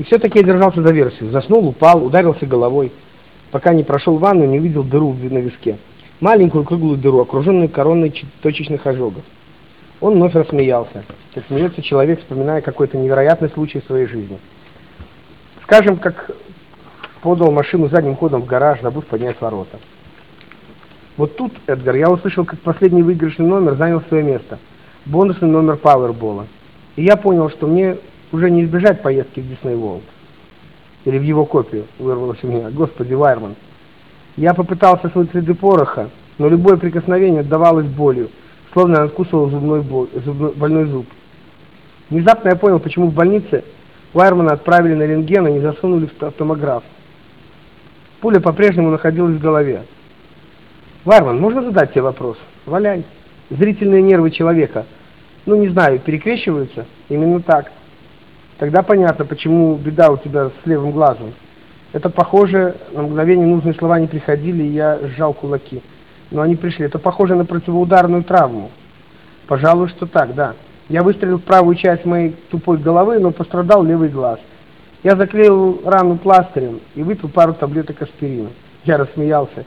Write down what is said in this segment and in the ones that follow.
И все-таки я держался за версию. Заснул, упал, ударился головой, пока не прошел ванну, не увидел дыру на виске. Маленькую круглую дыру, окруженную короной точечных ожогов. Он вновь рассмеялся, как смеется человек, вспоминая какой-то невероятный случай в своей жизни. Скажем, как подал машину задним ходом в гараж, забыв поднять ворота. Вот тут, Эдгар, я услышал, как последний выигрышный номер занял свое место. Бонусный номер Пауэрбола. И я понял, что мне уже не избежать поездки в Дисней Волд. Или в его копию, вырвалось у меня. Господи, Вайерман. Я попытался смыть следы пороха, но любое прикосновение отдавалось болью, словно я откусывал зубной, боль, зубной больной зуб. Внезапно я понял, почему в больнице Вайермана отправили на рентген, а не засунули в томограф. Пуля по-прежнему находилась в голове. Вайерман, можно задать тебе вопрос? Валяй. Зрительные нервы человека, ну не знаю, перекрещиваются? Именно так. Тогда понятно, почему беда у тебя с левым глазом. Это похоже, на мгновение нужные слова не приходили, и я сжал кулаки. Но они пришли. Это похоже на противоударную травму. Пожалуй, что так, да. Я выстрелил в правую часть моей тупой головы, но пострадал левый глаз. Я заклеил рану пластырем и выпил пару таблеток аспирина. Я рассмеялся.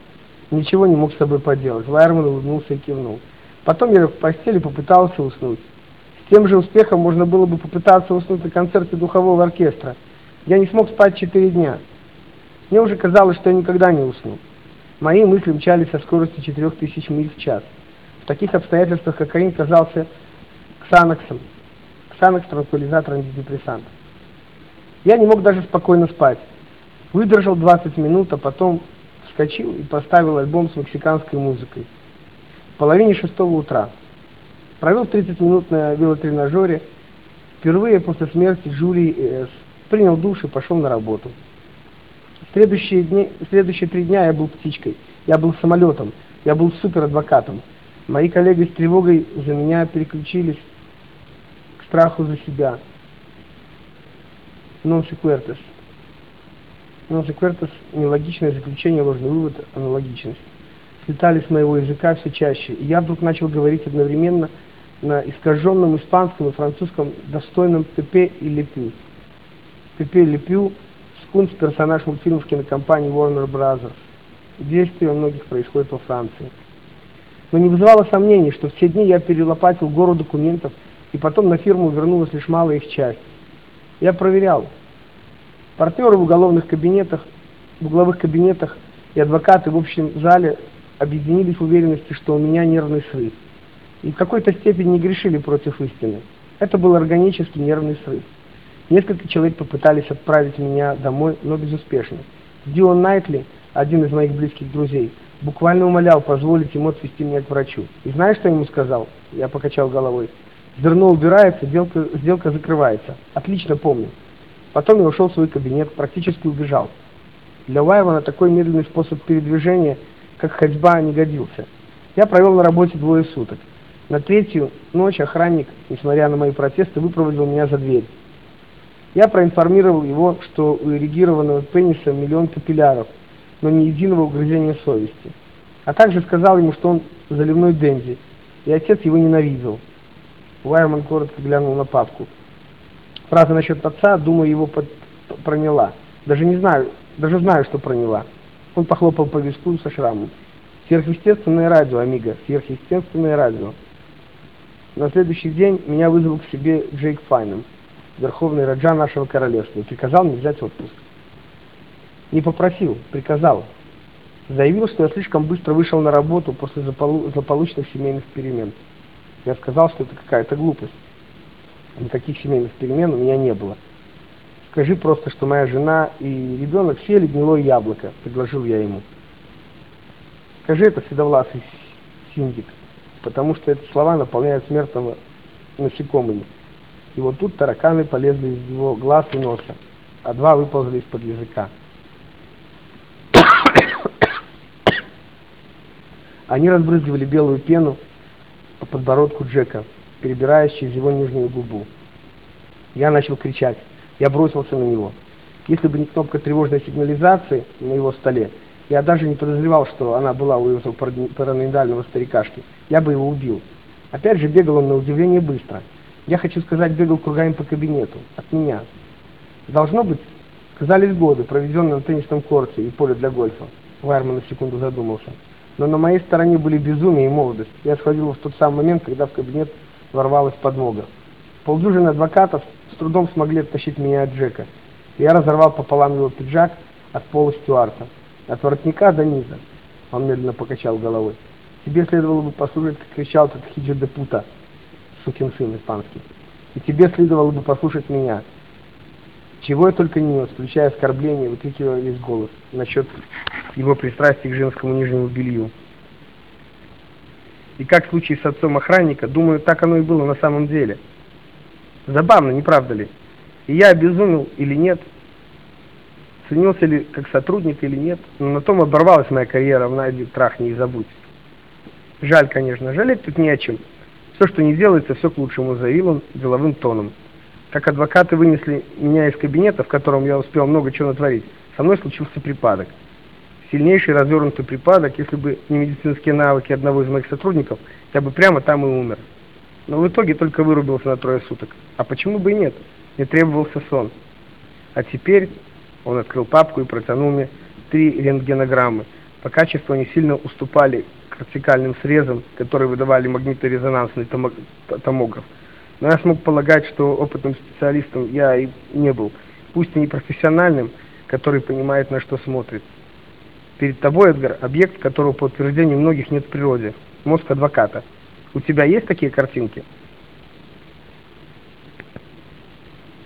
Ничего не мог с собой поделать. Вайерман улыбнулся и кивнул. Потом я в постели попытался уснуть. Тем же успехом можно было бы попытаться уснуть на концерте духового оркестра. Я не смог спать четыре дня. Мне уже казалось, что я никогда не усну. Мои мысли мчались со скоростью 4000 миль в час. В таких обстоятельствах кокаин казался ксаноксом, ксанокс транквилизатор антидепрессант. Я не мог даже спокойно спать. Выдержал 20 минут, а потом вскочил и поставил альбом с мексиканской музыкой. В половине шестого утра. Провел 30 минут на велотренажере. Впервые после смерти Джулии С. Принял душ и пошел на работу. Следующие, дни, следующие три дня я был птичкой. Я был самолетом. Я был суперадвокатом. Мои коллеги с тревогой за меня переключились к страху за себя. Non sequertus. Non sequertus – нелогичное заключение, ложный вывод, аналогичность. Слетали с моего языка все чаще, и я вдруг начал говорить одновременно на искаженном испанском и французском достойном Пепе и Лепю. Пепе и Лепю – скунс персонаж мультфильмов кинокомпании Warner Brothers. Действие у многих происходит во Франции. Но не вызывало сомнений, что все дни я перелопатил гору документов, и потом на фирму вернулась лишь малая их часть. Я проверял. Партнеры в уголовных кабинетах, в угловых кабинетах и адвокаты в общем зале объединились в уверенности, что у меня нервный срыв и в какой-то степени не грешили против истины. Это был органический нервный срыв. Несколько человек попытались отправить меня домой, но безуспешно. Дилан Найтли, один из моих близких друзей, буквально умолял позволить ему отвезти меня к врачу. И знаешь, что я ему сказал? Я покачал головой. Зерно убирается, сделка, сделка закрывается. Отлично помню. Потом я ушел в свой кабинет, практически убежал. Для Вайвана такой медленный способ передвижения, как ходьба, не годился. Я провел на работе двое суток. На третью ночь охранник, несмотря на мои протесты, выпроводил меня за дверь. Я проинформировал его, что у эрегированного пениса миллион капилляров, но ни единого угрызения совести. А также сказал ему, что он заливной денди, и отец его ненавидел. Вайерман коротко глянул на папку. Фраза насчет отца, думаю, его под... проняла. Даже не знаю, даже знаю, что проняла. Он похлопал по виску со шрамом. Сверхъестественное радио, Амиго, сверхъестественное радио. На следующий день меня вызвал к себе Джейк Файном, верховный раджа нашего королевства, и приказал мне взять отпуск. Не попросил, приказал. Заявил, что я слишком быстро вышел на работу после злополучных семейных перемен. Я сказал, что это какая-то глупость. Никаких семейных перемен у меня не было. Скажи просто, что моя жена и ребенок съели гнилое яблоко, предложил я ему. Скажи это, седовласый синдик потому что эти слова наполняют смертного насекомыми. И вот тут тараканы полезли из его глаз и носа, а два выползли из-под языка. Они разбрызгивали белую пену по подбородку Джека, перебираясь через его нижнюю губу. Я начал кричать. Я бросился на него. Если бы не кнопка тревожной сигнализации на его столе, я даже не подозревал, что она была у этого параноидального старикашки. Я бы его убил. Опять же, бегал он на удивление быстро. Я хочу сказать, бегал кругами по кабинету. От меня. Должно быть, сказались годы, проведенные на теннисном корте и поле для гольфа. Вайерман на секунду задумался. Но на моей стороне были безумие и молодость. Я сходил в тот самый момент, когда в кабинет ворвалась подмога. Полдюжины адвокатов с трудом смогли оттащить меня от Джека. Я разорвал пополам его пиджак от пола Стюарта. От воротника до низа. Он медленно покачал головой. Тебе следовало бы послушать, как кричал этот Хиджи де Пута, сукин сын испанский. И тебе следовало бы послушать меня. Чего я только не нес, включая оскорбления, выкрикивая весь голос насчет его пристрастия к женскому нижнему белью. И как в случае с отцом охранника, думаю, так оно и было на самом деле. Забавно, не правда ли? И я обезумел или нет, ценился ли как сотрудник или нет, но на том оборвалась моя карьера в найди, трахни и забудь. Жаль, конечно, жалеть тут не о чем. Все, что не делается, все к лучшему, заявил он деловым тоном. Как адвокаты вынесли меня из кабинета, в котором я успел много чего натворить, со мной случился припадок. Сильнейший развернутый припадок, если бы не медицинские навыки одного из моих сотрудников, я бы прямо там и умер. Но в итоге только вырубился на трое суток. А почему бы и нет? Мне требовался сон. А теперь он открыл папку и протянул мне три рентгенограммы. По качеству они сильно уступали кортикальным срезам, которые выдавали магниторезонансный томограф. Но я смог полагать, что опытным специалистом я и не был, пусть и не профессиональным, который понимает, на что смотрит. Перед тобой, Эдгар, объект, которого по утверждению многих нет в природе. Мозг адвоката. У тебя есть такие картинки?